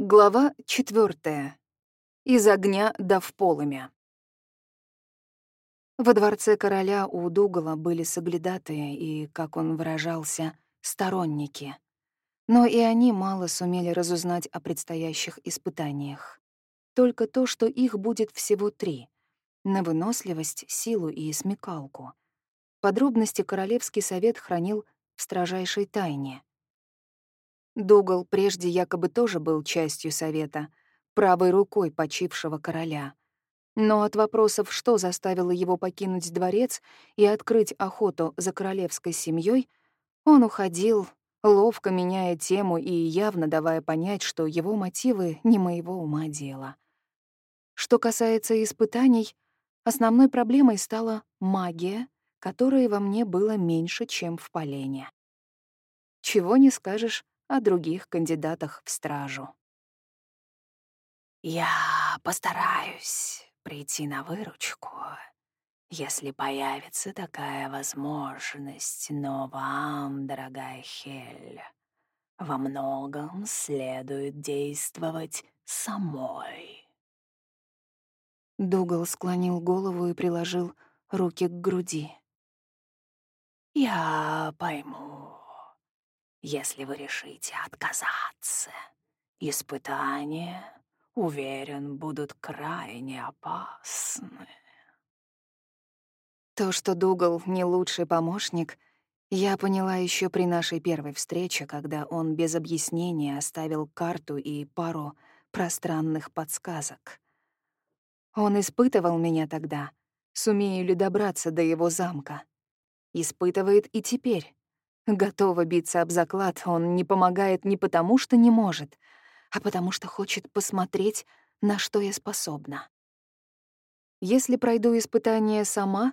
Глава четвертая. Из огня до в полымя. Во дворце короля у Дугала были соглядатые и, как он выражался, сторонники. Но и они мало сумели разузнать о предстоящих испытаниях. Только то, что их будет всего три — на выносливость, силу и смекалку. Подробности Королевский совет хранил в строжайшей тайне — Дугал прежде якобы тоже был частью совета, правой рукой почившего короля. Но от вопросов, что заставило его покинуть дворец и открыть охоту за королевской семьей, он уходил, ловко меняя тему и явно давая понять, что его мотивы не моего ума дело. Что касается испытаний, основной проблемой стала магия, которой во мне было меньше, чем в полене. Чего не скажешь о других кандидатах в стражу. «Я постараюсь прийти на выручку, если появится такая возможность, но вам, дорогая Хель, во многом следует действовать самой». Дугал склонил голову и приложил руки к груди. «Я пойму если вы решите отказаться. Испытания, уверен, будут крайне опасны. То, что Дугал не лучший помощник, я поняла еще при нашей первой встрече, когда он без объяснения оставил карту и пару пространных подсказок. Он испытывал меня тогда, сумею ли добраться до его замка. Испытывает и теперь. Готова биться об заклад, он не помогает не потому, что не может, а потому что хочет посмотреть, на что я способна. Если пройду испытание сама,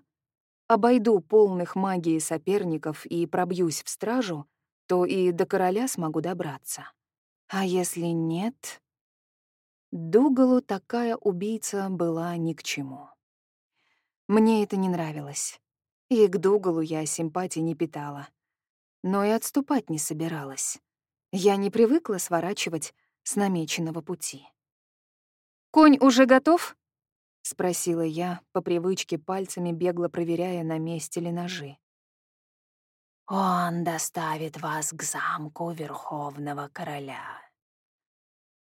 обойду полных магии соперников и пробьюсь в стражу, то и до короля смогу добраться. А если нет... Дугалу такая убийца была ни к чему. Мне это не нравилось. И к Дугалу я симпатии не питала но и отступать не собиралась. Я не привыкла сворачивать с намеченного пути. «Конь уже готов?» — спросила я, по привычке пальцами бегло проверяя, на месте ли ножи. «Он доставит вас к замку Верховного Короля».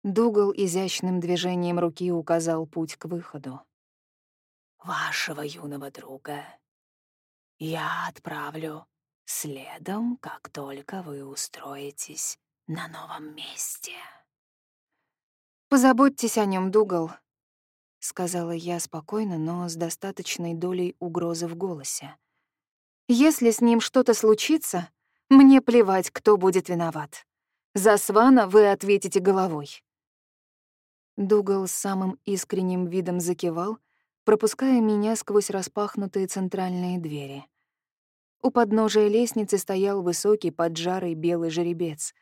Дугал изящным движением руки указал путь к выходу. «Вашего юного друга я отправлю следом, как только вы устроитесь на новом месте. «Позаботьтесь о нем, Дугал», — сказала я спокойно, но с достаточной долей угрозы в голосе. «Если с ним что-то случится, мне плевать, кто будет виноват. За Свана вы ответите головой». Дугал с самым искренним видом закивал, пропуская меня сквозь распахнутые центральные двери — у подножия лестницы стоял высокий поджарый белый жеребец.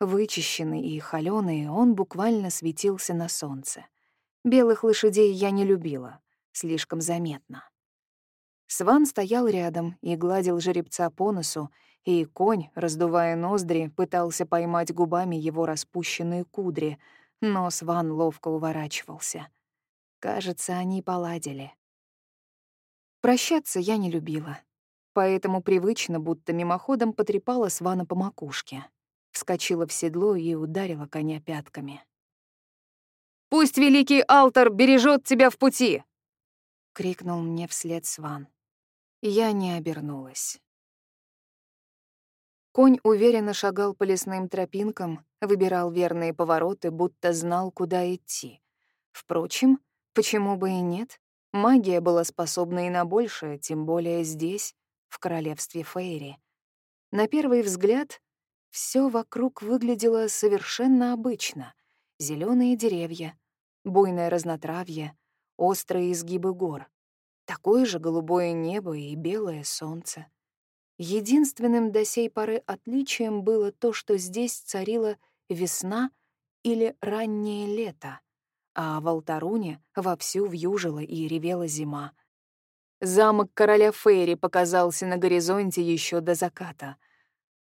Вычищенный и холёный, он буквально светился на солнце. Белых лошадей я не любила, слишком заметно. Сван стоял рядом и гладил жеребца по носу, и конь, раздувая ноздри, пытался поймать губами его распущенные кудри, но Сван ловко уворачивался. Кажется, они поладили. Прощаться я не любила поэтому привычно, будто мимоходом потрепала Свана по макушке. Вскочила в седло и ударила коня пятками. «Пусть великий Алтар бережет тебя в пути!» — крикнул мне вслед Сван. Я не обернулась. Конь уверенно шагал по лесным тропинкам, выбирал верные повороты, будто знал, куда идти. Впрочем, почему бы и нет? Магия была способна и на большее, тем более здесь, в королевстве Фейри. На первый взгляд все вокруг выглядело совершенно обычно. зеленые деревья, буйное разнотравье, острые изгибы гор, такое же голубое небо и белое солнце. Единственным до сей поры отличием было то, что здесь царила весна или раннее лето, а в Алтаруне вовсю вьюжила и ревела зима. Замок короля Фейри показался на горизонте еще до заката.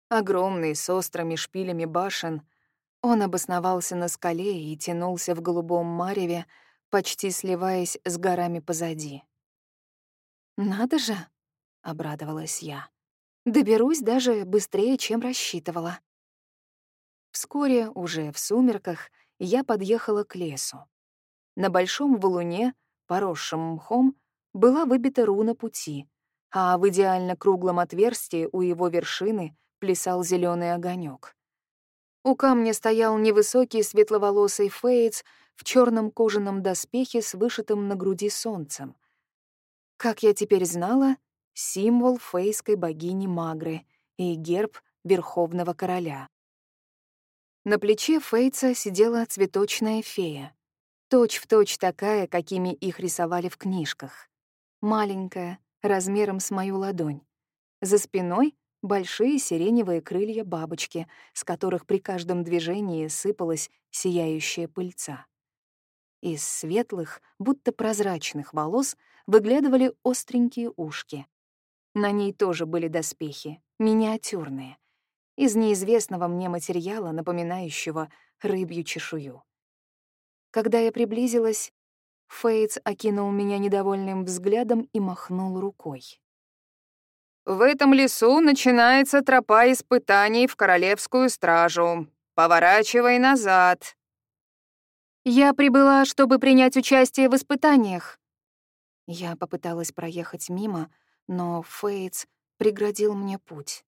Огромный, с острыми шпилями башен, Он обосновался на скале и тянулся в голубом мареве, почти сливаясь с горами позади. «Надо же!» — обрадовалась я. «Доберусь даже быстрее, чем рассчитывала». Вскоре, уже в сумерках, я подъехала к лесу. На большом валуне, поросшем мхом, была выбита руна пути, а в идеально круглом отверстии у его вершины плясал зеленый огонек. У камня стоял невысокий светловолосый фейц в черном кожаном доспехе с вышитым на груди солнцем. Как я теперь знала, символ фейской богини Магры и герб Верховного Короля. На плече Фейца сидела цветочная фея, точь-в-точь точь такая, какими их рисовали в книжках. Маленькая, размером с мою ладонь. За спиной — большие сиреневые крылья бабочки, с которых при каждом движении сыпалась сияющая пыльца. Из светлых, будто прозрачных волос выглядывали остренькие ушки. На ней тоже были доспехи, миниатюрные, из неизвестного мне материала, напоминающего рыбью чешую. Когда я приблизилась, Фейтс окинул меня недовольным взглядом и махнул рукой. «В этом лесу начинается тропа испытаний в Королевскую стражу. Поворачивай назад». «Я прибыла, чтобы принять участие в испытаниях». Я попыталась проехать мимо, но Фейтс преградил мне путь.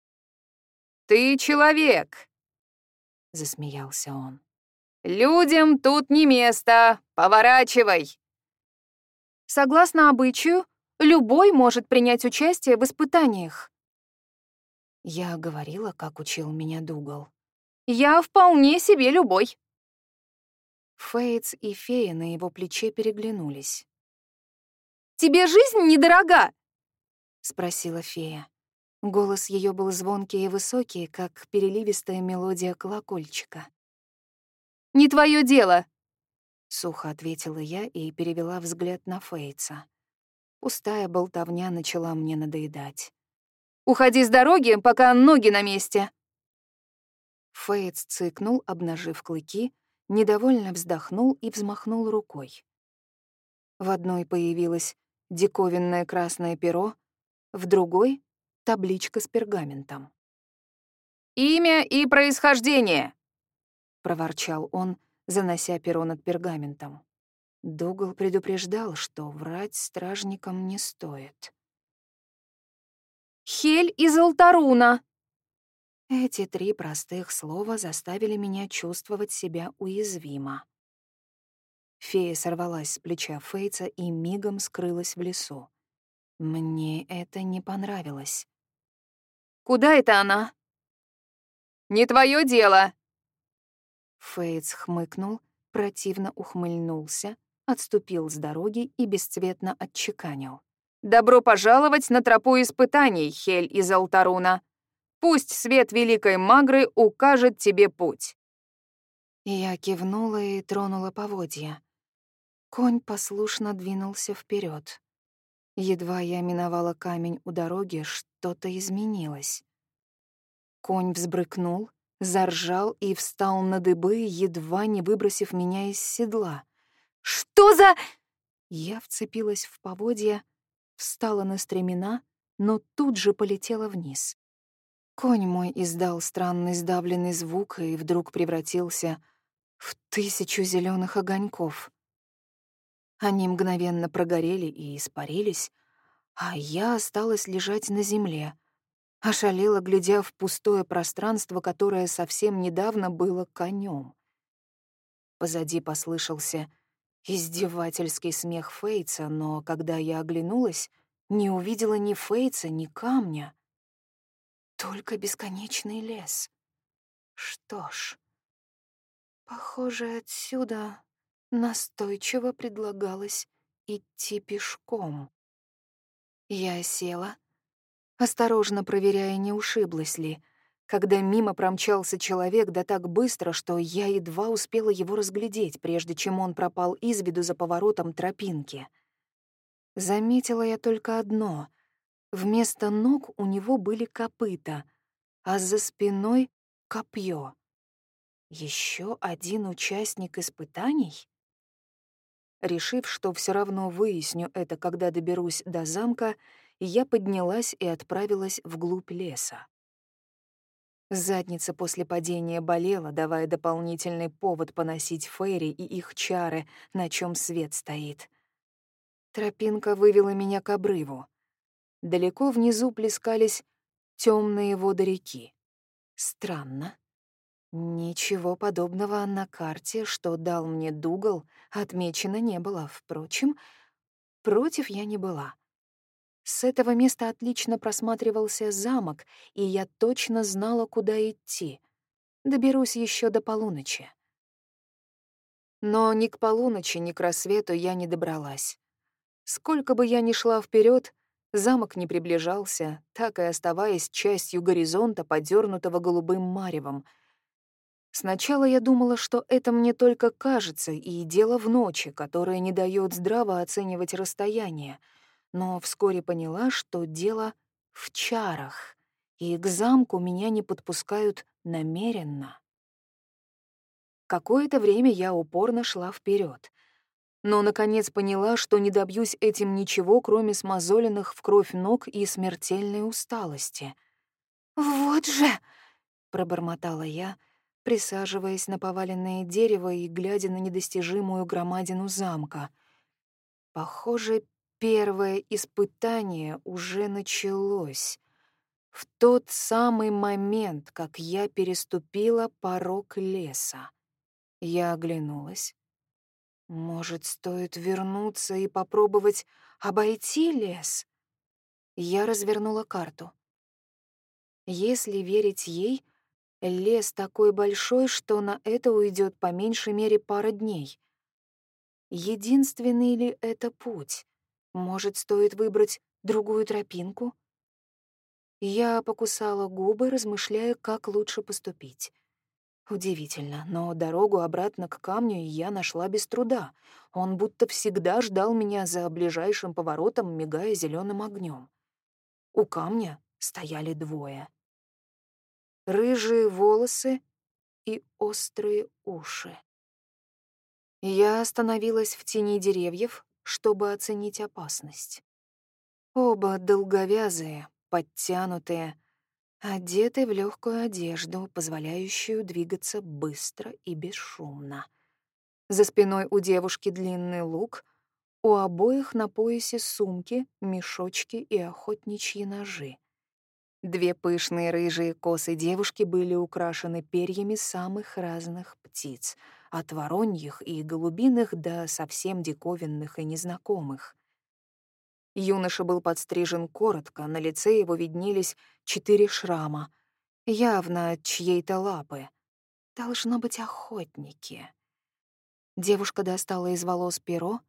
«Ты человек!» — засмеялся он. «Людям тут не место! Поворачивай!» Согласно обычаю, любой может принять участие в испытаниях. Я говорила, как учил меня Дугал. Я вполне себе любой. Фейтс и фея на его плече переглянулись. «Тебе жизнь недорога?» — спросила фея. Голос ее был звонкий и высокий, как переливистая мелодия колокольчика. «Не твое дело!» — сухо ответила я и перевела взгляд на Фейтса. Пустая болтовня начала мне надоедать. «Уходи с дороги, пока ноги на месте!» Фейтс цыкнул, обнажив клыки, недовольно вздохнул и взмахнул рукой. В одной появилось диковинное красное перо, в другой — табличка с пергаментом. «Имя и происхождение!» — проворчал он, занося перо над пергаментом. Дугал предупреждал, что врать стражникам не стоит. «Хель из Алтаруна!» Эти три простых слова заставили меня чувствовать себя уязвимо. Фея сорвалась с плеча Фейца и мигом скрылась в лесу. Мне это не понравилось. «Куда это она?» «Не твое дело!» Фейтс хмыкнул, противно ухмыльнулся, отступил с дороги и бесцветно отчеканил. «Добро пожаловать на тропу испытаний, Хель из Алтаруна. Пусть свет Великой Магры укажет тебе путь». Я кивнула и тронула поводья. Конь послушно двинулся вперед. Едва я миновала камень у дороги, что-то изменилось. Конь взбрыкнул, заржал и встал на дыбы, едва не выбросив меня из седла. «Что за...» Я вцепилась в поводья, встала на стремена, но тут же полетела вниз. Конь мой издал странный сдавленный звук и вдруг превратился в тысячу зеленых огоньков. Они мгновенно прогорели и испарились, а я осталась лежать на земле, ошалела, глядя в пустое пространство, которое совсем недавно было конем. Позади послышался Издевательский смех Фейца, но когда я оглянулась, не увидела ни Фейца, ни камня. Только бесконечный лес. Что ж, похоже, отсюда настойчиво предлагалось идти пешком. Я села, осторожно проверяя, не ушиблась ли, когда мимо промчался человек да так быстро, что я едва успела его разглядеть, прежде чем он пропал из виду за поворотом тропинки. Заметила я только одно. Вместо ног у него были копыта, а за спиной — копье. Еще один участник испытаний? Решив, что все равно выясню это, когда доберусь до замка, я поднялась и отправилась вглубь леса. Задница после падения болела, давая дополнительный повод поносить Фейри и их чары, на чем свет стоит. Тропинка вывела меня к обрыву. Далеко внизу плескались темные воды реки. Странно. Ничего подобного на карте, что дал мне Дугал, отмечено не было. Впрочем, против я не была. С этого места отлично просматривался замок, и я точно знала, куда идти. Доберусь еще до полуночи. Но ни к полуночи, ни к рассвету я не добралась. Сколько бы я ни шла вперед, замок не приближался, так и оставаясь частью горизонта, подернутого голубым маревом — Сначала я думала, что это мне только кажется, и дело в ночи, которая не дает здраво оценивать расстояние, но вскоре поняла, что дело в чарах, и к замку меня не подпускают намеренно. Какое-то время я упорно шла вперед, но, наконец, поняла, что не добьюсь этим ничего, кроме смазоленных в кровь ног и смертельной усталости. «Вот же!» — пробормотала я — присаживаясь на поваленное дерево и глядя на недостижимую громадину замка. Похоже, первое испытание уже началось. В тот самый момент, как я переступила порог леса. Я оглянулась. Может, стоит вернуться и попробовать обойти лес? Я развернула карту. Если верить ей, Лес такой большой, что на это уйдет по меньшей мере пара дней. Единственный ли это путь? Может, стоит выбрать другую тропинку? Я покусала губы, размышляя, как лучше поступить. Удивительно, но дорогу обратно к камню я нашла без труда. Он будто всегда ждал меня за ближайшим поворотом, мигая зеленым огнем. У камня стояли двое — рыжие волосы и острые уши. Я остановилась в тени деревьев, чтобы оценить опасность. Оба долговязые, подтянутые, одеты в легкую одежду, позволяющую двигаться быстро и бесшумно. За спиной у девушки длинный лук, у обоих на поясе сумки, мешочки и охотничьи ножи. Две пышные рыжие косы девушки были украшены перьями самых разных птиц, от вороньих и голубиных до совсем диковинных и незнакомых. Юноша был подстрижен коротко, на лице его виднелись четыре шрама, явно от чьей-то лапы. Должно быть охотники. Девушка достала из волос перо,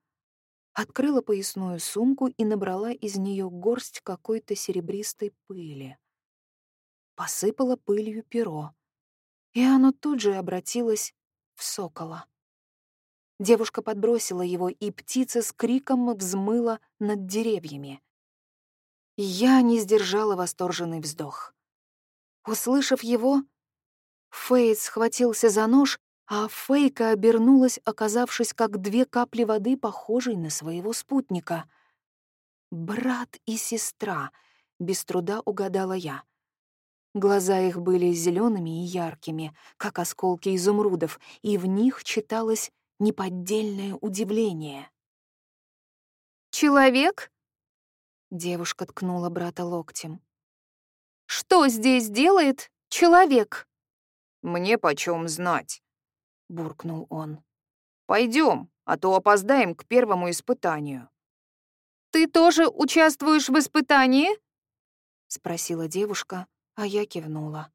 открыла поясную сумку и набрала из нее горсть какой-то серебристой пыли посыпала пылью перо, и оно тут же обратилось в сокола. Девушка подбросила его, и птица с криком взмыла над деревьями. Я не сдержала восторженный вздох. Услышав его, Фейт схватился за нож, а Фейка обернулась, оказавшись как две капли воды, похожей на своего спутника. «Брат и сестра», — без труда угадала я. Глаза их были зелеными и яркими, как осколки изумрудов, и в них читалось неподдельное удивление. «Человек?» — девушка ткнула брата локтем. «Что здесь делает человек?» «Мне почем знать?» — буркнул он. Пойдем, а то опоздаем к первому испытанию». «Ты тоже участвуешь в испытании?» — спросила девушка, а я кивнула.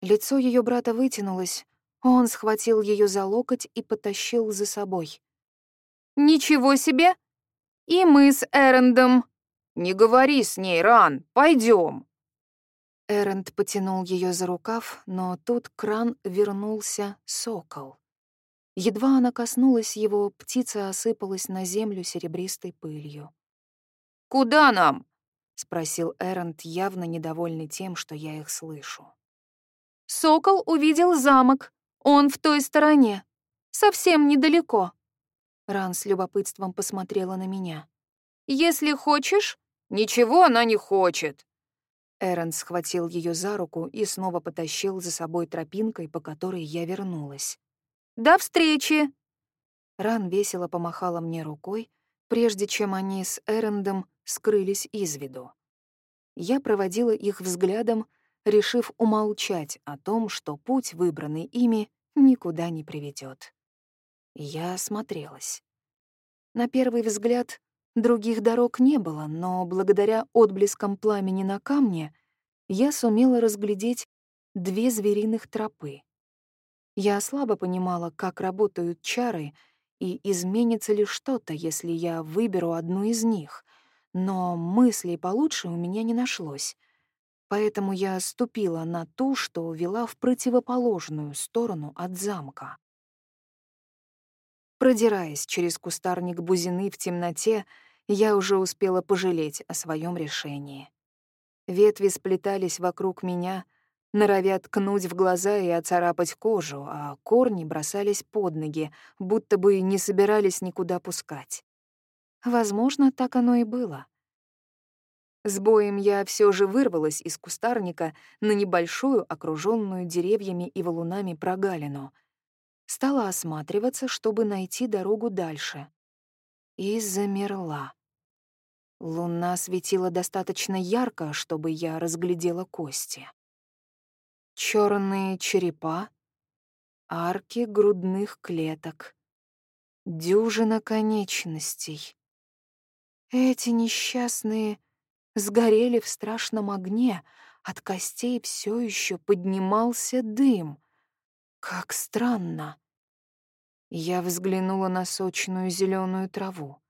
Лицо ее брата вытянулось, он схватил ее за локоть и потащил за собой. «Ничего себе! И мы с Эрендом!» «Не говори с ней, Ран, пойдем. Эренд потянул ее за рукав, но тут кран вернулся сокол. Едва она коснулась его, птица осыпалась на землю серебристой пылью. «Куда нам?» — спросил Эрент, явно недовольный тем, что я их слышу. «Сокол увидел замок. Он в той стороне, совсем недалеко. Ран с любопытством посмотрела на меня. «Если хочешь...» «Ничего она не хочет!» Эрен схватил ее за руку и снова потащил за собой тропинкой, по которой я вернулась. «До встречи!» Ран весело помахала мне рукой, прежде чем они с Эрендом скрылись из виду. Я проводила их взглядом, решив умолчать о том, что путь, выбранный ими, никуда не приведет. Я осмотрелась. На первый взгляд других дорог не было, но благодаря отблескам пламени на камне я сумела разглядеть две звериных тропы. Я слабо понимала, как работают чары и изменится ли что-то, если я выберу одну из них, но мыслей получше у меня не нашлось. Поэтому я ступила на ту, что вела в противоположную сторону от замка. Продираясь через кустарник бузины в темноте, я уже успела пожалеть о своем решении. Ветви сплетались вокруг меня, норовя ткнуть в глаза и оцарапать кожу, а корни бросались под ноги, будто бы не собирались никуда пускать. Возможно, так оно и было. С боем я все же вырвалась из кустарника на небольшую, окруженную деревьями и валунами прогалину. Стала осматриваться, чтобы найти дорогу дальше. И замерла. Луна светила достаточно ярко, чтобы я разглядела кости. Черные черепа, арки грудных клеток, дюжина конечностей. Эти несчастные сгорели в страшном огне, от костей все еще поднимался дым. Как странно. Я взглянула на сочную зеленую траву.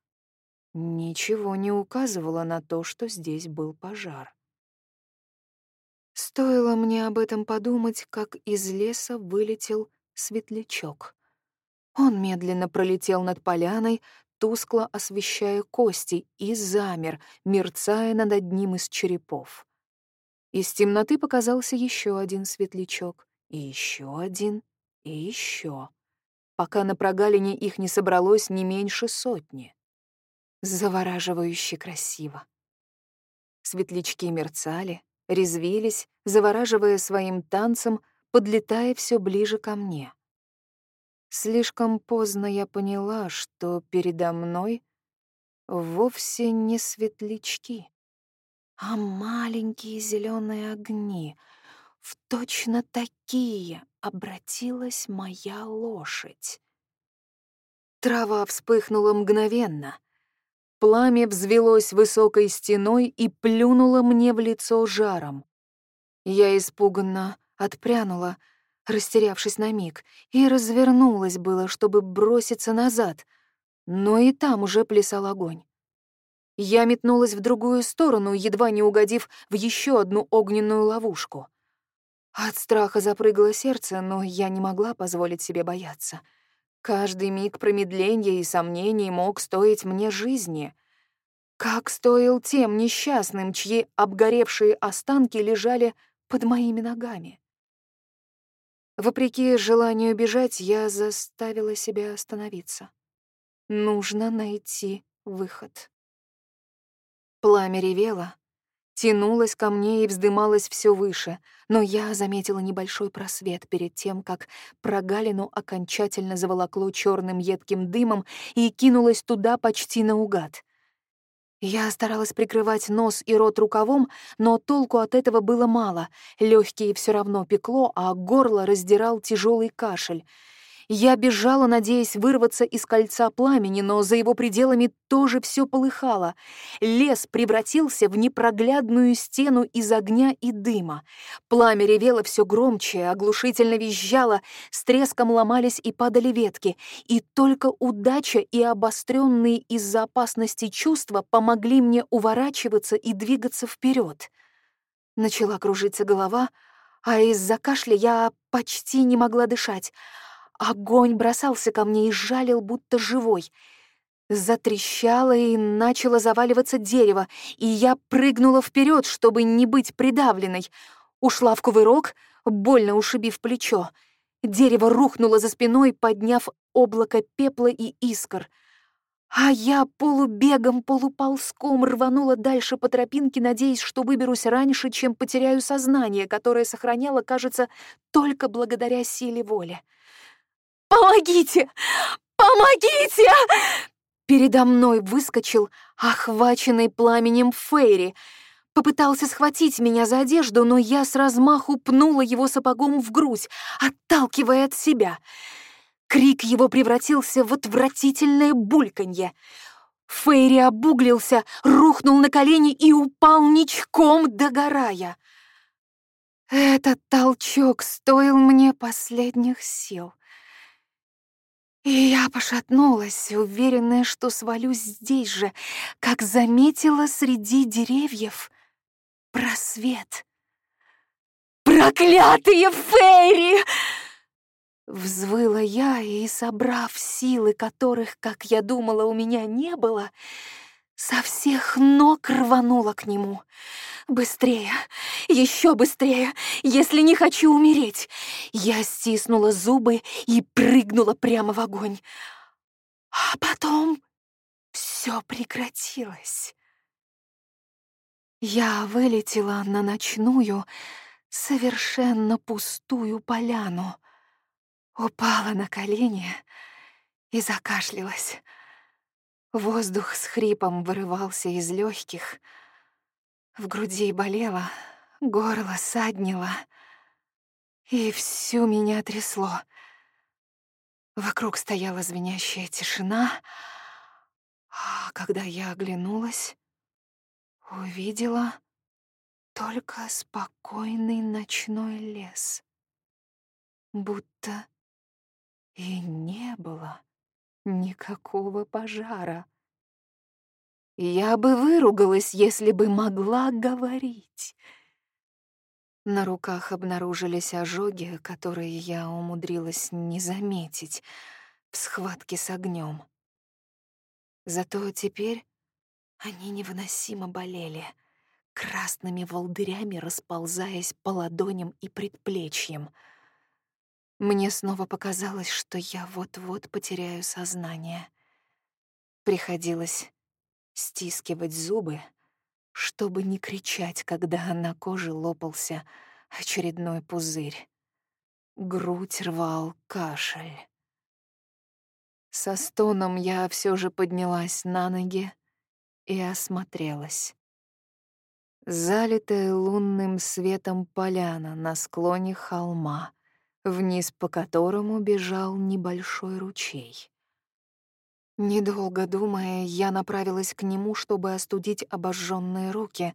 Ничего не указывало на то, что здесь был пожар. Стоило мне об этом подумать, как из леса вылетел светлячок. Он медленно пролетел над поляной, тускло освещая кости, и замер, мерцая над одним из черепов. Из темноты показался еще один светлячок, и еще один, и еще, пока на прогалине их не собралось не меньше сотни. Завораживающе красиво. Светлячки мерцали, резвились, завораживая своим танцем, подлетая все ближе ко мне. Слишком поздно я поняла, что передо мной вовсе не светлячки, а маленькие зеленые огни. В точно такие обратилась моя лошадь. Трава вспыхнула мгновенно. Пламя взвелось высокой стеной и плюнуло мне в лицо жаром. Я испуганно отпрянула, растерявшись на миг, и развернулась было, чтобы броситься назад, но и там уже плясал огонь. Я метнулась в другую сторону, едва не угодив в еще одну огненную ловушку. От страха запрыгало сердце, но я не могла позволить себе бояться. Каждый миг промедления и сомнений мог стоить мне жизни. Как стоил тем несчастным, чьи обгоревшие останки лежали под моими ногами. Вопреки желанию бежать, я заставила себя остановиться. Нужно найти выход. Пламя ревело, тянулось ко мне и вздымалось все выше, но я заметила небольшой просвет перед тем, как прогалину окончательно заволокло черным едким дымом и кинулась туда почти наугад. Я старалась прикрывать нос и рот рукавом, но толку от этого было мало. Легкие все равно пекло, а горло раздирал тяжелый кашель. Я бежала, надеясь вырваться из кольца пламени, но за его пределами тоже все полыхало. Лес превратился в непроглядную стену из огня и дыма. Пламя ревело все громче, оглушительно визжало, с треском ломались и падали ветки. И только удача и обостренные из-за опасности чувства помогли мне уворачиваться и двигаться вперед. Начала кружиться голова, а из-за кашля я почти не могла дышать — Огонь бросался ко мне и жалил, будто живой. Затрещало и начало заваливаться дерево, и я прыгнула вперед, чтобы не быть придавленной. Ушла в кувырок, больно ушибив плечо. Дерево рухнуло за спиной, подняв облако пепла и искр. А я полубегом, полуползком рванула дальше по тропинке, надеясь, что выберусь раньше, чем потеряю сознание, которое сохраняло, кажется, только благодаря силе воли. «Помогите! Помогите!» Передо мной выскочил охваченный пламенем Фейри. Попытался схватить меня за одежду, но я с размаху пнула его сапогом в грудь, отталкивая от себя. Крик его превратился в отвратительное бульканье. Фейри обуглился, рухнул на колени и упал ничком, догорая. Этот толчок стоил мне последних сил. И я пошатнулась, уверенная, что свалюсь здесь же, как заметила среди деревьев просвет. «Проклятые фейри!» Взвыла я и, собрав силы, которых, как я думала, у меня не было, со всех ног рванула к нему. Быстрее, еще быстрее, если не хочу умереть. Я стиснула зубы и прыгнула прямо в огонь. А потом все прекратилось. Я вылетела на ночную, совершенно пустую поляну, упала на колени и закашлялась. Воздух с хрипом вырывался из легких, в груди болело, горло саднило, и всю меня трясло. Вокруг стояла звенящая тишина, а когда я оглянулась, увидела только спокойный ночной лес, будто и не было никакого пожара. Я бы выругалась, если бы могла говорить. На руках обнаружились ожоги, которые я умудрилась не заметить в схватке с огнем. Зато теперь они невыносимо болели, красными волдырями расползаясь по ладоням и предплечьям. Мне снова показалось, что я вот-вот потеряю сознание. Приходилось стискивать зубы, чтобы не кричать, когда на коже лопался очередной пузырь. Грудь рвал кашель. Со стоном я все же поднялась на ноги и осмотрелась. Залитая лунным светом поляна на склоне холма, вниз по которому бежал небольшой ручей. Недолго думая, я направилась к нему, чтобы остудить обожженные руки,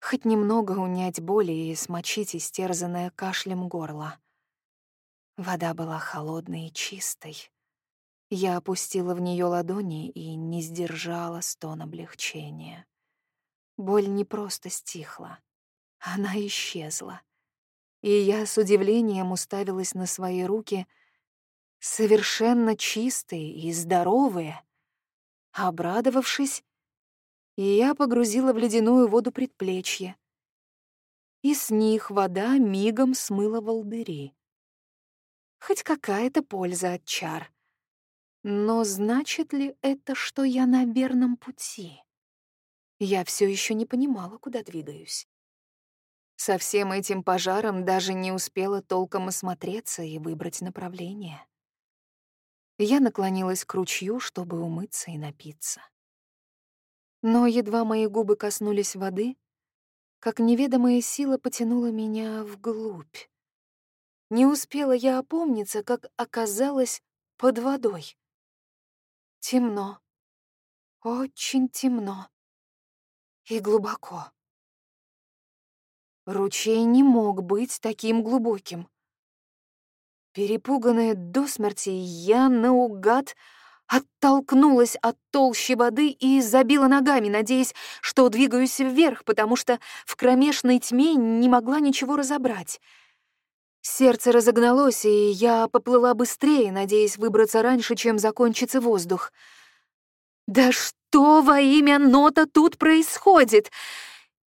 хоть немного унять боли и смочить истерзанное кашлем горло. Вода была холодной и чистой. Я опустила в нее ладони и не сдержала стон облегчения. Боль не просто стихла, она исчезла. И я с удивлением уставилась на свои руки, совершенно чистые и здоровые. Обрадовавшись, я погрузила в ледяную воду предплечье, и с них вода мигом смыла волдыри. Хоть какая-то польза от чар — но значит ли это, что я на верном пути? Я все еще не понимала, куда двигаюсь. Со всем этим пожаром даже не успела толком осмотреться и выбрать направление. Я наклонилась к ручью, чтобы умыться и напиться. Но едва мои губы коснулись воды, как неведомая сила потянула меня вглубь. Не успела я опомниться, как оказалась под водой. Темно. Очень темно. И глубоко. Ручей не мог быть таким глубоким. Перепуганная до смерти, я наугад оттолкнулась от толщи воды и забила ногами, надеясь, что двигаюсь вверх, потому что в кромешной тьме не могла ничего разобрать. Сердце разогналось, и я поплыла быстрее, надеясь выбраться раньше, чем закончится воздух. «Да что во имя Нота тут происходит?»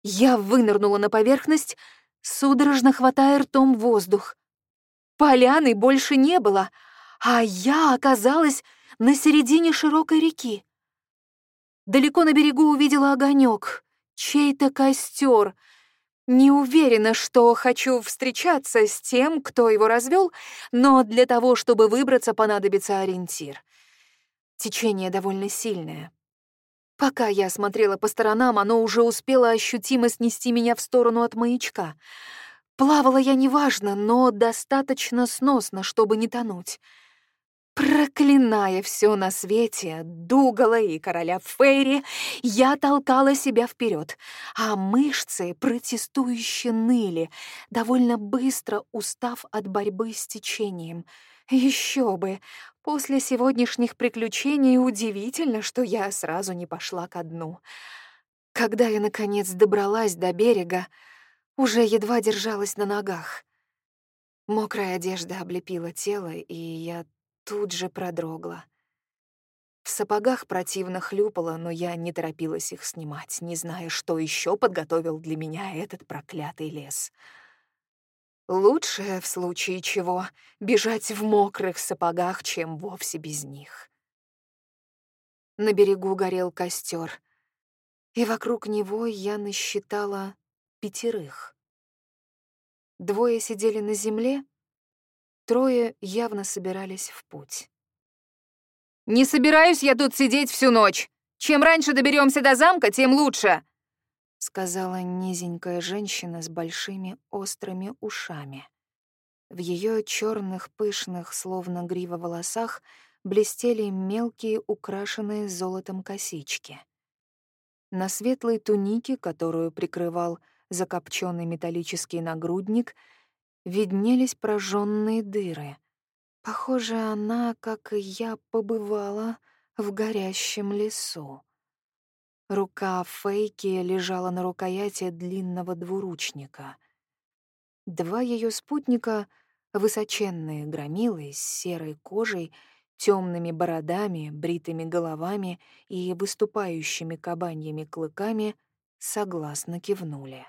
Я вынырнула на поверхность, судорожно хватая ртом воздух. Поляны больше не было, а я оказалась на середине широкой реки. Далеко на берегу увидела огонек, чей-то костер. Не уверена, что хочу встречаться с тем, кто его развел, но для того, чтобы выбраться, понадобится ориентир. Течение довольно сильное. Пока я смотрела по сторонам, оно уже успело ощутимо снести меня в сторону от маячка. Плавала я неважно, но достаточно сносно, чтобы не тонуть. Проклиная все на свете, Дугала и короля Фейри, я толкала себя вперед, а мышцы протестующе ныли, довольно быстро устав от борьбы с течением. Еще бы! После сегодняшних приключений удивительно, что я сразу не пошла ко дну. Когда я, наконец, добралась до берега, уже едва держалась на ногах. Мокрая одежда облепила тело, и я тут же продрогла. В сапогах противно хлюпало, но я не торопилась их снимать, не зная, что еще подготовил для меня этот проклятый лес. Лучше, в случае чего, бежать в мокрых сапогах, чем вовсе без них. На берегу горел костер, и вокруг него я насчитала пятерых. Двое сидели на земле, Трое явно собирались в путь. «Не собираюсь я тут сидеть всю ночь. Чем раньше доберемся до замка, тем лучше», — сказала низенькая женщина с большими острыми ушами. В ее черных, пышных, словно грива волосах блестели мелкие, украшенные золотом косички. На светлой тунике, которую прикрывал закопченный металлический нагрудник — виднелись прожженные дыры. Похоже, она, как и я, побывала в горящем лесу. Рука Фейки лежала на рукояти длинного двуручника. Два ее спутника, высоченные громилы с серой кожей, темными бородами, бритыми головами и выступающими кабаньими клыками, согласно кивнули.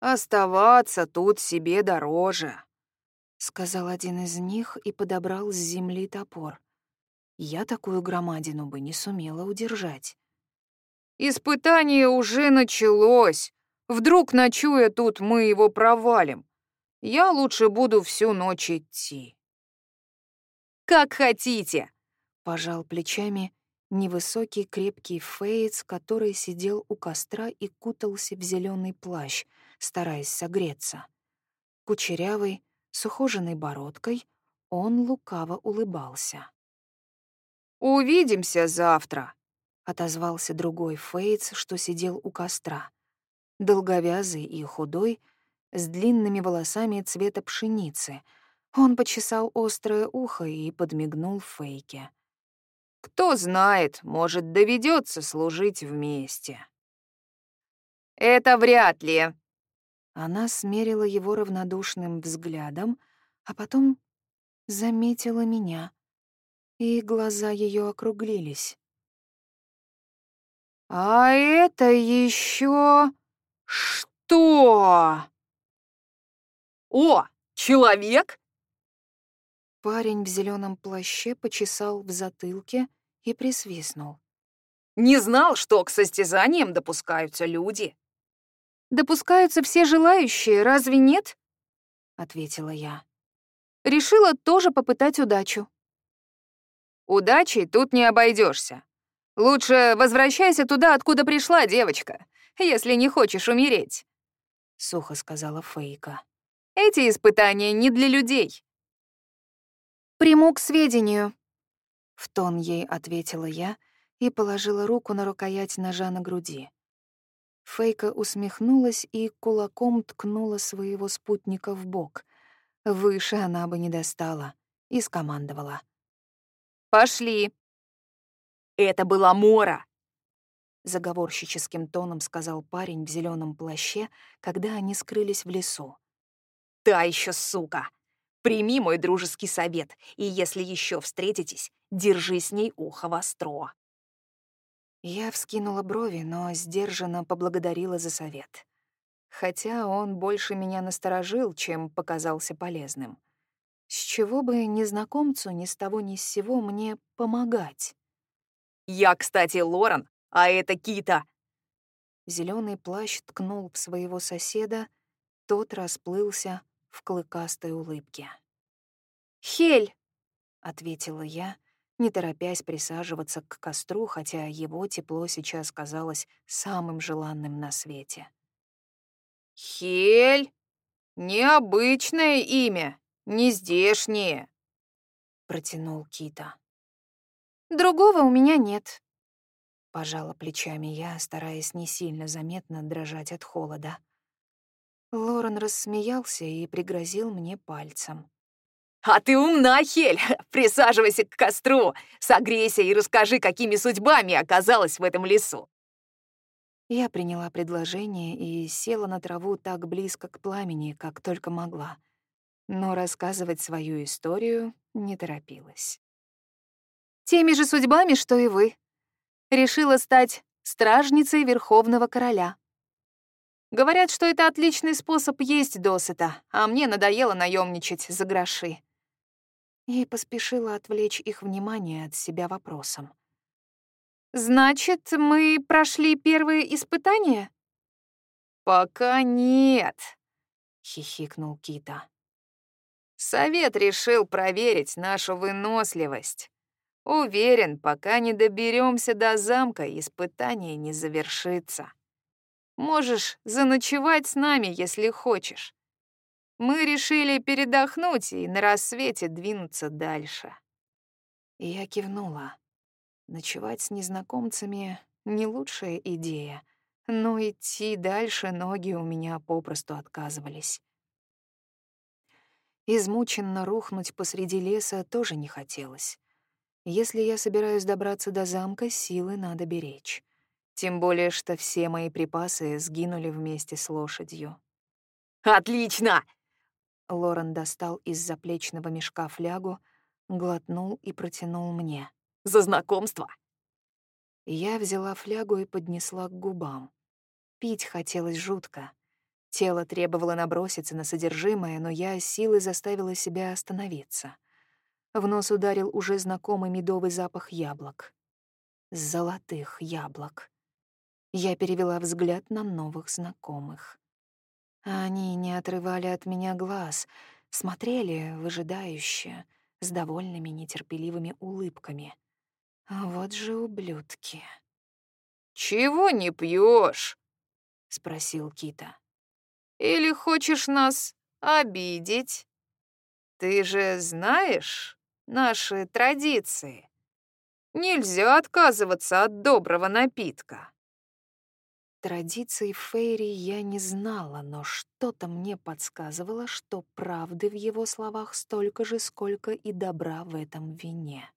«Оставаться тут себе дороже», — сказал один из них и подобрал с земли топор. Я такую громадину бы не сумела удержать. «Испытание уже началось. Вдруг, ночуя тут, мы его провалим. Я лучше буду всю ночь идти». «Как хотите», — пожал плечами невысокий крепкий фейц, который сидел у костра и кутался в зеленый плащ — стараясь согреться. Кучерявый, с ухоженной бородкой, он лукаво улыбался. «Увидимся завтра», — отозвался другой Фейтс, что сидел у костра. Долговязый и худой, с длинными волосами цвета пшеницы. Он почесал острое ухо и подмигнул Фейке. «Кто знает, может, доведется служить вместе». «Это вряд ли», она смерила его равнодушным взглядом, а потом заметила меня, и глаза ее округлились. «А это еще что?» «О, человек?» Парень в зеленом плаще почесал в затылке и присвистнул. «Не знал, что к состязаниям допускаются люди». «Допускаются все желающие, разве нет?» — ответила я. Решила тоже попытать удачу. «Удачей тут не обойдешься. Лучше возвращайся туда, откуда пришла девочка, если не хочешь умереть», — сухо сказала Фейка. «Эти испытания не для людей». «Приму к сведению», — в тон ей ответила я и положила руку на рукоять ножа на груди. Фейка усмехнулась и кулаком ткнула своего спутника в бок. Выше она бы не достала и скомандовала. «Пошли!» «Это была Мора!» Заговорщическим тоном сказал парень в зеленом плаще, когда они скрылись в лесу. «Та еще сука! Прими мой дружеский совет, и если еще встретитесь, держи с ней ухо востро!» Я вскинула брови, но сдержанно поблагодарила за совет. Хотя он больше меня насторожил, чем показался полезным. С чего бы незнакомцу ни с того ни с сего мне помогать? «Я, кстати, Лорен, а это Кита!» Зеленый плащ ткнул в своего соседа, тот расплылся в клыкастой улыбке. «Хель!» — ответила я, не торопясь присаживаться к костру, хотя его тепло сейчас казалось самым желанным на свете. «Хель? Необычное имя, не здешнее», — протянул Кита. «Другого у меня нет», — пожала плечами я, стараясь не сильно заметно дрожать от холода. Лорен рассмеялся и пригрозил мне пальцем. «А ты умна, Хель! Присаживайся к костру, согрейся и расскажи, какими судьбами оказалась в этом лесу!» Я приняла предложение и села на траву так близко к пламени, как только могла. Но рассказывать свою историю не торопилась. «Теми же судьбами, что и вы. Решила стать стражницей Верховного Короля. Говорят, что это отличный способ есть досыта, а мне надоело наемничать за гроши. И поспешила отвлечь их внимание от себя вопросом. «Значит, мы прошли первые испытания?» «Пока нет», — хихикнул Кита. «Совет решил проверить нашу выносливость. Уверен, пока не доберемся до замка, испытание не завершится». Можешь заночевать с нами, если хочешь. Мы решили передохнуть и на рассвете двинуться дальше». Я кивнула. Ночевать с незнакомцами — не лучшая идея, но идти дальше ноги у меня попросту отказывались. Измученно рухнуть посреди леса тоже не хотелось. Если я собираюсь добраться до замка, силы надо беречь. Тем более, что все мои припасы сгинули вместе с лошадью. «Отлично!» Лорен достал из заплечного мешка флягу, глотнул и протянул мне. «За знакомство!» Я взяла флягу и поднесла к губам. Пить хотелось жутко. Тело требовало наброситься на содержимое, но я силой заставила себя остановиться. В нос ударил уже знакомый медовый запах яблок. Золотых яблок. Я перевела взгляд на новых знакомых. Они не отрывали от меня глаз, смотрели выжидающе, с довольными нетерпеливыми улыбками. Вот же ублюдки. «Чего не пьешь? спросил Кита. «Или хочешь нас обидеть? Ты же знаешь наши традиции. Нельзя отказываться от доброго напитка». Традиций Фейри я не знала, но что-то мне подсказывало, что правды в его словах столько же, сколько и добра в этом вине.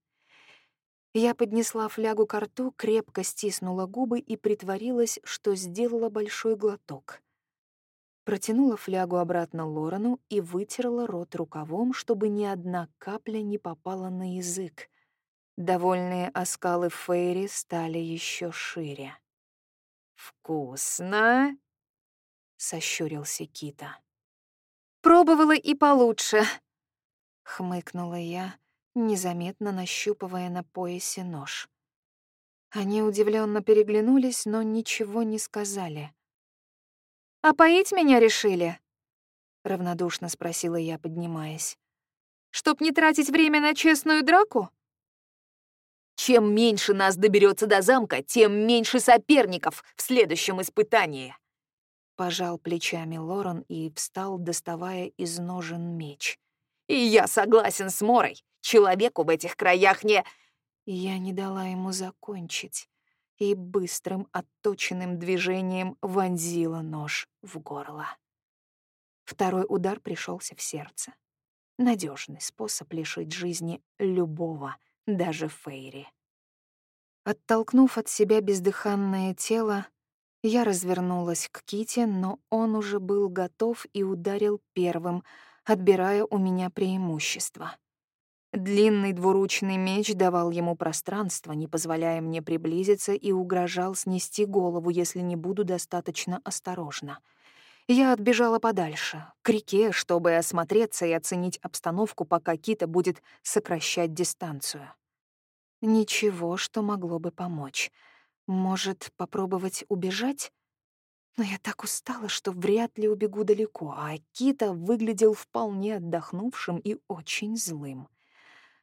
Я поднесла флягу к рту, крепко стиснула губы и притворилась, что сделала большой глоток. Протянула флягу обратно Лорану и вытерла рот рукавом, чтобы ни одна капля не попала на язык. Довольные оскалы Фейри стали еще шире. «Вкусно!» — сощурился Кита. «Пробовала и получше», — хмыкнула я, незаметно нащупывая на поясе нож. Они удивленно переглянулись, но ничего не сказали. «А поить меня решили?» — равнодушно спросила я, поднимаясь. «Чтоб не тратить время на честную драку?» Чем меньше нас доберется до замка, тем меньше соперников в следующем испытании. Пожал плечами Лорен и встал, доставая из ножен меч. И я согласен с Морой. Человеку в этих краях не... Я не дала ему закончить и быстрым отточенным движением вонзила нож в горло. Второй удар пришелся в сердце. Надежный способ лишить жизни любого — даже Фейри. Оттолкнув от себя бездыханное тело, я развернулась к Ките, но он уже был готов и ударил первым, отбирая у меня преимущество. Длинный двуручный меч давал ему пространство, не позволяя мне приблизиться, и угрожал снести голову, если не буду достаточно осторожна. Я отбежала подальше, к реке, чтобы осмотреться и оценить обстановку, пока Кита будет сокращать дистанцию. Ничего, что могло бы помочь. Может, попробовать убежать? Но я так устала, что вряд ли убегу далеко, а Кита выглядел вполне отдохнувшим и очень злым.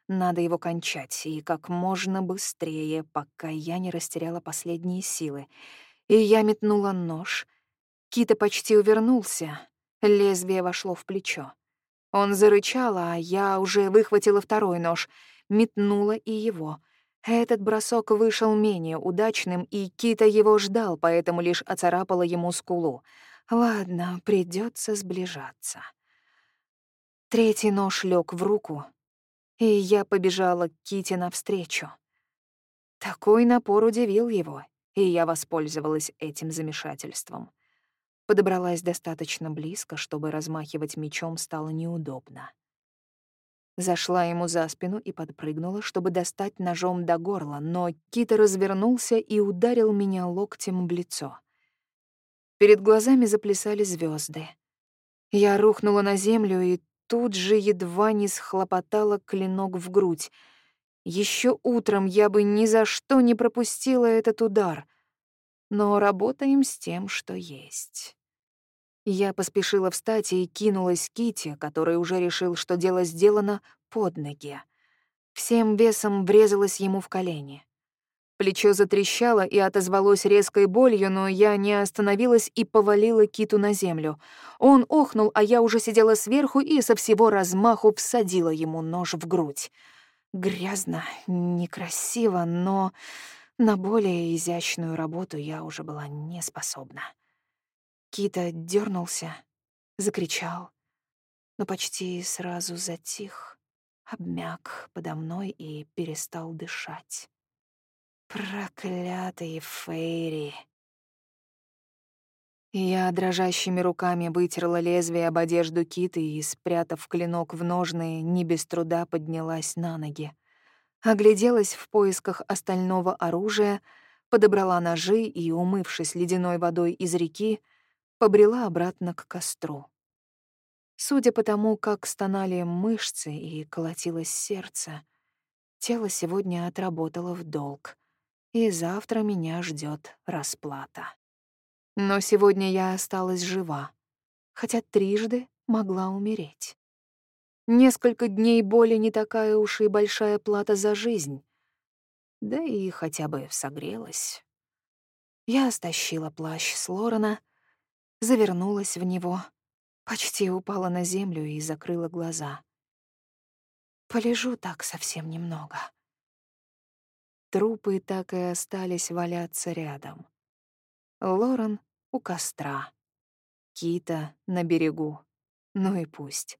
Надо его кончать, и как можно быстрее, пока я не растеряла последние силы. И я метнула нож — Кита почти увернулся. Лезвие вошло в плечо. Он зарычал, а я уже выхватила второй нож, метнула и его. Этот бросок вышел менее удачным, и Кита его ждал, поэтому лишь оцарапала ему скулу. Ладно, придется сближаться. Третий нож лег в руку, и я побежала к Ките навстречу. Такой напор удивил его, и я воспользовалась этим замешательством. Подобралась достаточно близко, чтобы размахивать мечом стало неудобно. Зашла ему за спину и подпрыгнула, чтобы достать ножом до горла, но Кита развернулся и ударил меня локтем в лицо. Перед глазами заплясали звезды. Я рухнула на землю и тут же едва не схлопотала клинок в грудь. Еще утром я бы ни за что не пропустила этот удар. Но работаем с тем, что есть. Я поспешила встать и кинулась Кити, который уже решил, что дело сделано, под ноги. Всем весом врезалась ему в колени. Плечо затрещало и отозвалось резкой болью, но я не остановилась и повалила Киту на землю. Он охнул, а я уже сидела сверху и со всего размаху всадила ему нож в грудь. Грязно, некрасиво, но на более изящную работу я уже была не способна. Кита дернулся, закричал, но почти сразу затих, обмяк подо мной и перестал дышать. Проклятые Фейри! Я дрожащими руками вытерла лезвие об одежду Киты и, спрятав клинок в ножные, не без труда поднялась на ноги. Огляделась в поисках остального оружия, подобрала ножи и, умывшись ледяной водой из реки, побрела обратно к костру. Судя по тому, как стонали мышцы и колотилось сердце, тело сегодня отработало в долг, и завтра меня ждет расплата. Но сегодня я осталась жива, хотя трижды могла умереть. Несколько дней боли не такая уж и большая плата за жизнь. Да и хотя бы согрелась. Я стащила плащ с Лорена завернулась в него, почти упала на землю и закрыла глаза. Полежу так совсем немного. Трупы так и остались валяться рядом. Лорен у костра, Кита на берегу. Ну и пусть.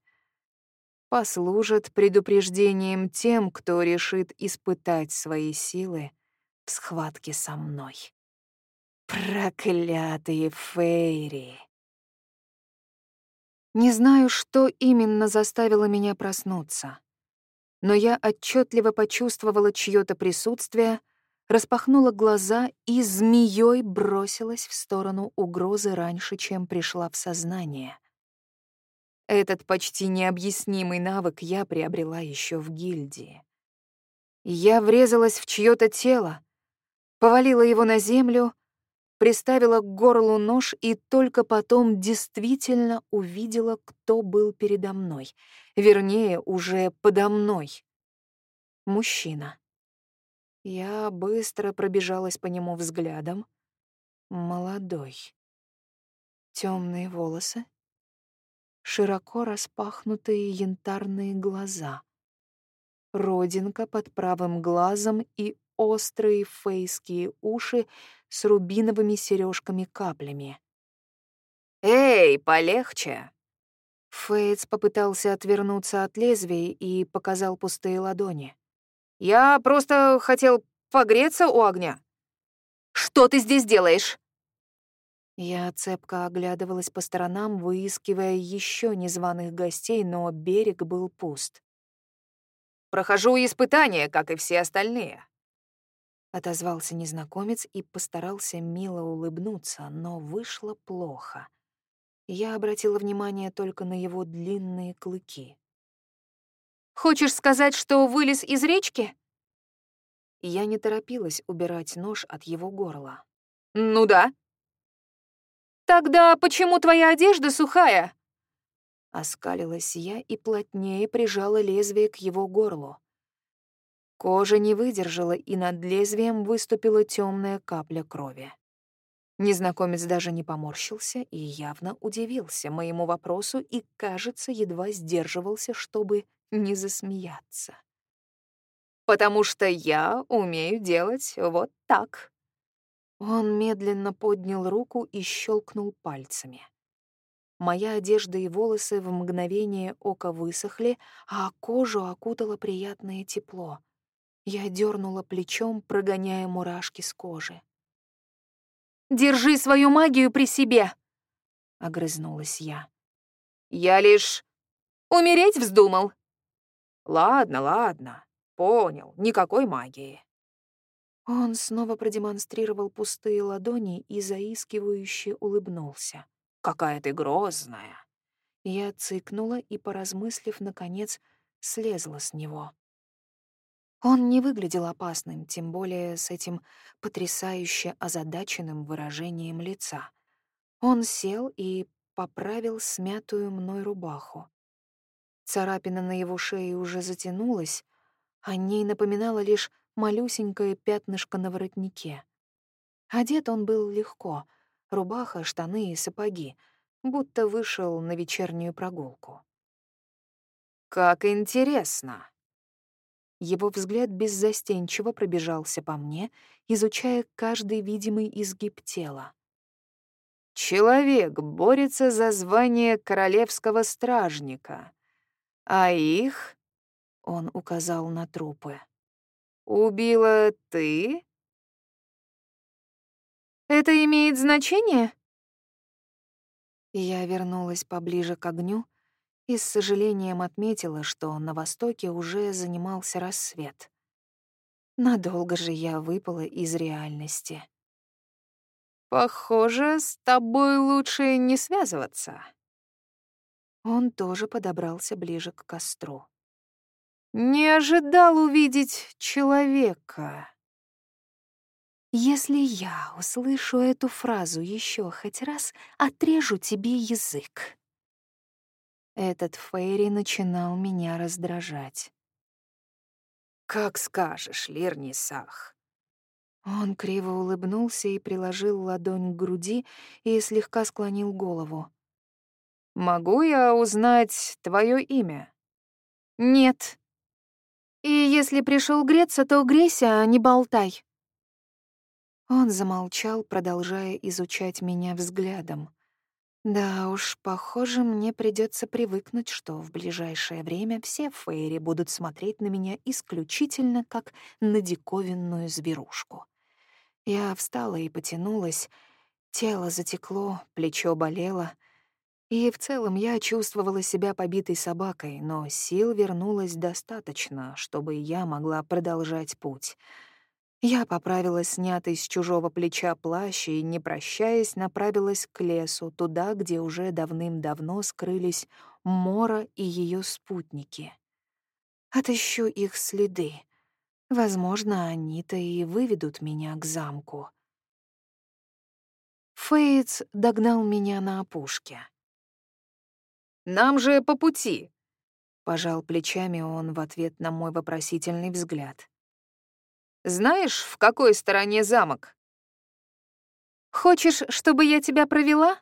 Послужит предупреждением тем, кто решит испытать свои силы в схватке со мной. Проклятые Фейри! Не знаю, что именно заставило меня проснуться, но я отчетливо почувствовала чье-то присутствие, распахнула глаза и змеей бросилась в сторону угрозы раньше, чем пришла в сознание. Этот почти необъяснимый навык я приобрела еще в гильдии. Я врезалась в чье-то тело, повалила его на землю — приставила к горлу нож и только потом действительно увидела, кто был передо мной. Вернее, уже подо мной. Мужчина. Я быстро пробежалась по нему взглядом. Молодой. Темные волосы. Широко распахнутые янтарные глаза. Родинка под правым глазом и острые фейские уши с рубиновыми сережками-каплями. «Эй, полегче!» Фейтс попытался отвернуться от лезвия и показал пустые ладони. «Я просто хотел погреться у огня». «Что ты здесь делаешь?» Я цепко оглядывалась по сторонам, выискивая еще незваных гостей, но берег был пуст. «Прохожу испытания, как и все остальные. — отозвался незнакомец и постарался мило улыбнуться, но вышло плохо. Я обратила внимание только на его длинные клыки. «Хочешь сказать, что вылез из речки?» Я не торопилась убирать нож от его горла. «Ну да». «Тогда почему твоя одежда сухая?» Оскалилась я и плотнее прижала лезвие к его горлу. Кожа не выдержала, и над лезвием выступила темная капля крови. Незнакомец даже не поморщился и явно удивился моему вопросу и, кажется, едва сдерживался, чтобы не засмеяться. «Потому что я умею делать вот так». Он медленно поднял руку и щелкнул пальцами. Моя одежда и волосы в мгновение ока высохли, а кожу окутало приятное тепло. Я дернула плечом, прогоняя мурашки с кожи. «Держи свою магию при себе!» — огрызнулась я. «Я лишь...» «Умереть вздумал?» «Ладно, ладно, понял, никакой магии». Он снова продемонстрировал пустые ладони и заискивающе улыбнулся. «Какая ты грозная!» Я цыкнула и, поразмыслив, наконец, слезла с него. Он не выглядел опасным, тем более с этим потрясающе озадаченным выражением лица. Он сел и поправил смятую мной рубаху. Царапина на его шее уже затянулась, о ней напоминало лишь малюсенькое пятнышко на воротнике. Одет он был легко — рубаха, штаны и сапоги, будто вышел на вечернюю прогулку. «Как интересно!» Его взгляд беззастенчиво пробежался по мне, изучая каждый видимый изгиб тела. «Человек борется за звание королевского стражника, а их...» — он указал на трупы. «Убила ты?» «Это имеет значение?» Я вернулась поближе к огню, и с сожалением отметила, что на востоке уже занимался рассвет. Надолго же я выпала из реальности. «Похоже, с тобой лучше не связываться». Он тоже подобрался ближе к костру. «Не ожидал увидеть человека». «Если я услышу эту фразу еще хоть раз, отрежу тебе язык», этот Фейри начинал меня раздражать. «Как скажешь, Лирнисах». Он криво улыбнулся и приложил ладонь к груди и слегка склонил голову. «Могу я узнать твое имя?» «Нет. И если пришел греться, то грейся, а не болтай». Он замолчал, продолжая изучать меня взглядом. Да уж, похоже, мне придется привыкнуть, что в ближайшее время все фейри будут смотреть на меня исключительно как на диковинную зверушку. Я встала и потянулась, тело затекло, плечо болело, и в целом я чувствовала себя побитой собакой, но сил вернулось достаточно, чтобы я могла продолжать путь — я поправила снятый с чужого плеча плащ и, не прощаясь, направилась к лесу, туда, где уже давным-давно скрылись Мора и ее спутники. Отыщу их следы. Возможно, они-то и выведут меня к замку. Фейтс догнал меня на опушке. «Нам же по пути», — пожал плечами он в ответ на мой вопросительный взгляд. Знаешь, в какой стороне замок?» «Хочешь, чтобы я тебя провела?»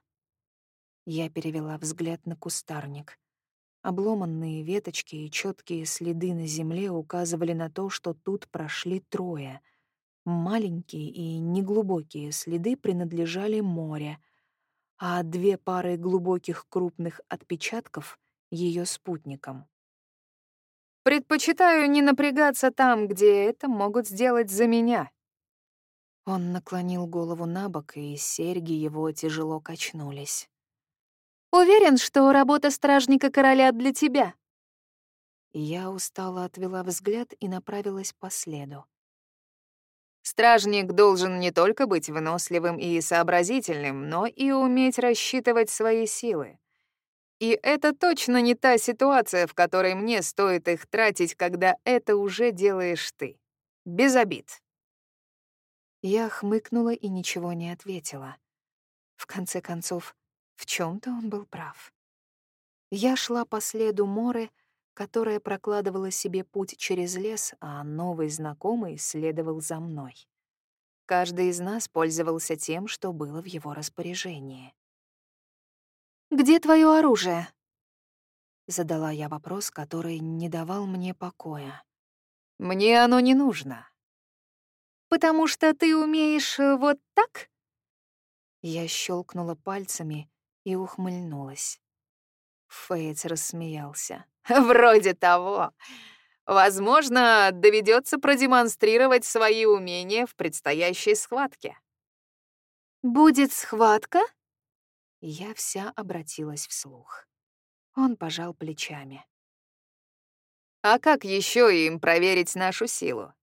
Я перевела взгляд на кустарник. Обломанные веточки и четкие следы на земле указывали на то, что тут прошли трое. Маленькие и неглубокие следы принадлежали море, а две пары глубоких крупных отпечатков — ее спутникам. Предпочитаю не напрягаться там, где это могут сделать за меня». Он наклонил голову на бок, и серьги его тяжело качнулись. «Уверен, что работа стражника короля для тебя?» Я устало отвела взгляд и направилась по следу. Стражник должен не только быть выносливым и сообразительным, но и уметь рассчитывать свои силы. И это точно не та ситуация, в которой мне стоит их тратить, когда это уже делаешь ты. Без обид. Я хмыкнула и ничего не ответила. В конце концов, в чем то он был прав. Я шла по следу Моры, которая прокладывала себе путь через лес, а новый знакомый следовал за мной. Каждый из нас пользовался тем, что было в его распоряжении. «Где твое оружие?» Задала я вопрос, который не давал мне покоя. «Мне оно не нужно». «Потому что ты умеешь э, вот так?» Я щелкнула пальцами и ухмыльнулась. Фейтс рассмеялся. «Вроде того. Возможно, доведется продемонстрировать свои умения в предстоящей схватке». «Будет схватка?» Я вся обратилась вслух. Он пожал плечами. «А как еще им проверить нашу силу?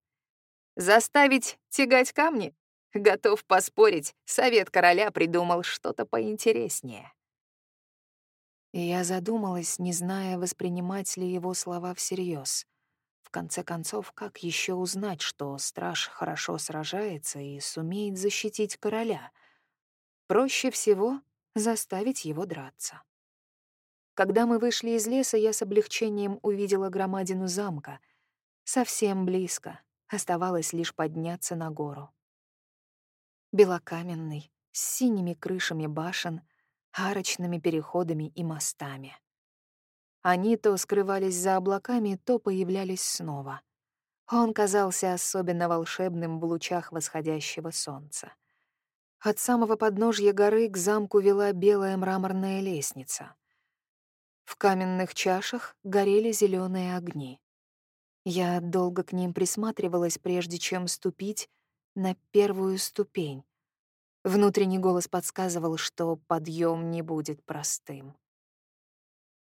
Заставить тягать камни? Готов поспорить, совет короля придумал что-то поинтереснее». Я задумалась, не зная, воспринимать ли его слова всерьез. В конце концов, как еще узнать, что страж хорошо сражается и сумеет защитить короля? Проще всего заставить его драться. Когда мы вышли из леса, я с облегчением увидела громадину замка. Совсем близко. Оставалось лишь подняться на гору. Белокаменный, с синими крышами башен — арочными переходами и мостами. Они то скрывались за облаками, то появлялись снова. Он казался особенно волшебным в лучах восходящего солнца. От самого подножья горы к замку вела белая мраморная лестница. В каменных чашах горели зеленые огни. Я долго к ним присматривалась, прежде чем ступить на первую ступень, Внутренний голос подсказывал, что подъем не будет простым.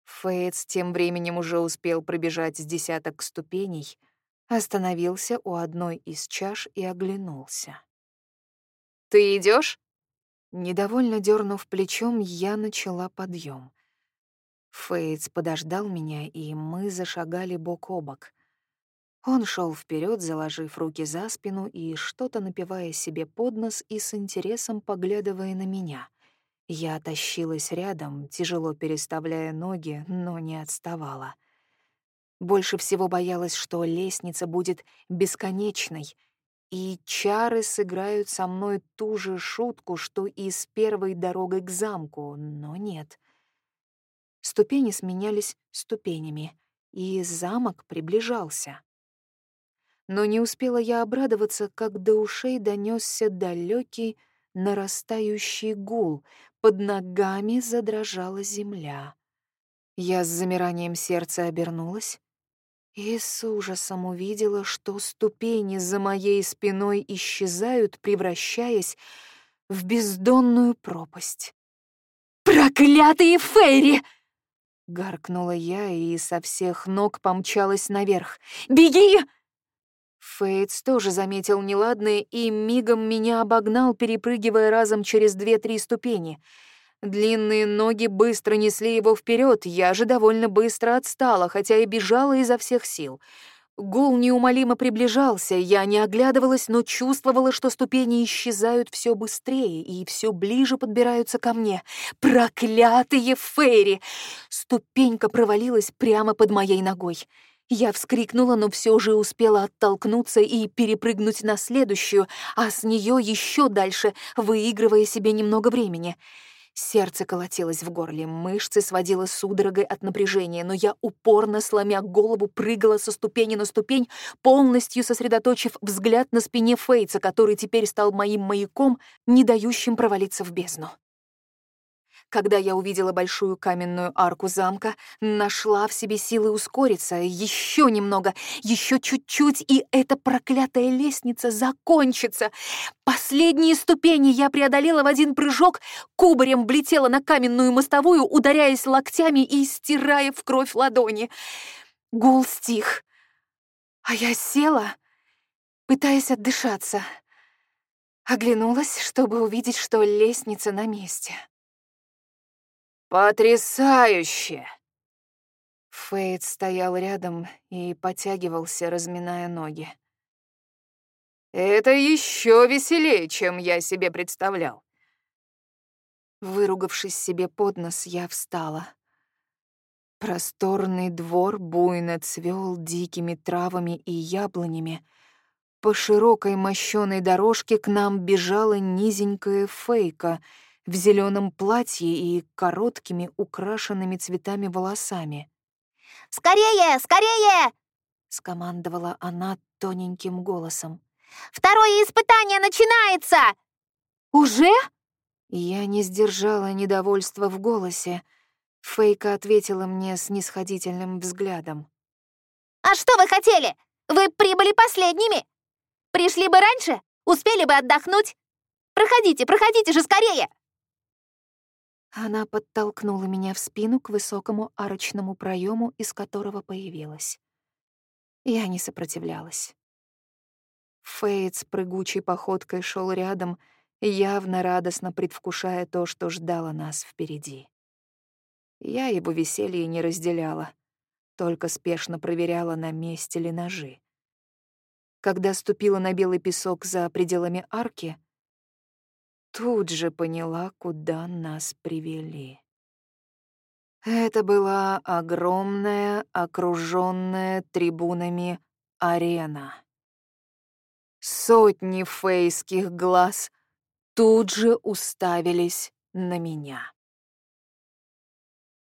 Фейтс тем временем уже успел пробежать с десяток ступеней, остановился у одной из чаш и оглянулся. «Ты идешь? Недовольно дернув плечом, я начала подъем. Фейтс подождал меня, и мы зашагали бок о бок. Он шел вперед, заложив руки за спину и что-то напивая себе под нос и с интересом поглядывая на меня. Я тащилась рядом, тяжело переставляя ноги, но не отставала. Больше всего боялась, что лестница будет бесконечной, и чары сыграют со мной ту же шутку, что и с первой дорогой к замку, но нет. Ступени сменялись ступенями, и замок приближался. Но не успела я обрадоваться, как до ушей донесся далекий нарастающий гул, под ногами задрожала земля. Я с замиранием сердца обернулась и с ужасом увидела, что ступени за моей спиной исчезают, превращаясь в бездонную пропасть. «Проклятые фейри!» Гаркнула я и со всех ног помчалась наверх. «Беги!» Фейтс тоже заметил неладное и мигом меня обогнал, перепрыгивая разом через две-три ступени. Длинные ноги быстро несли его вперед, я же довольно быстро отстала, хотя и бежала изо всех сил. Гул неумолимо приближался, я не оглядывалась, но чувствовала, что ступени исчезают все быстрее и все ближе подбираются ко мне. Проклятые фейри! Ступенька провалилась прямо под моей ногой. Я вскрикнула, но все же успела оттолкнуться и перепрыгнуть на следующую, а с нее еще дальше, выигрывая себе немного времени. Сердце колотилось в горле, мышцы сводило судорогой от напряжения, но я упорно, сломя голову, прыгала со ступени на ступень, полностью сосредоточив взгляд на спине Фейца, который теперь стал моим маяком, не дающим провалиться в бездну. Когда я увидела большую каменную арку замка, нашла в себе силы ускориться еще немного, еще чуть-чуть, и эта проклятая лестница закончится. Последние ступени я преодолела в один прыжок, кубарем влетела на каменную мостовую, ударяясь локтями и стирая в кровь ладони. Гул стих, а я села, пытаясь отдышаться — Оглянулась, чтобы увидеть, что лестница на месте. «Потрясающе!» Фейт стоял рядом и потягивался, разминая ноги. «Это еще веселее, чем я себе представлял». Выругавшись себе под нос, я встала. Просторный двор буйно цвел дикими травами и яблонями. По широкой мощеной дорожке к нам бежала низенькая фейка в зеленом платье и короткими украшенными цветами волосами. «Скорее, скорее!» — скомандовала она тоненьким голосом. «Второе испытание начинается!» «Уже?» Я не сдержала недовольства в голосе. Фейка ответила мне с нисходительным взглядом. «А что вы хотели? Вы прибыли последними! Пришли бы раньше, успели бы отдохнуть! Проходите, проходите же скорее!» Она подтолкнула меня в спину к высокому арочному проему, из которого появилась. Я не сопротивлялась. Фейт с прыгучей походкой шел рядом, явно радостно предвкушая то, что ждало нас впереди. Я его веселье не разделяла, только спешно проверяла, на месте ли ножи. Когда ступила на белый песок за пределами арки, тут же поняла, куда нас привели. Это была огромная, окруженная трибунами арена. Сотни фейских глаз тут же уставились на меня.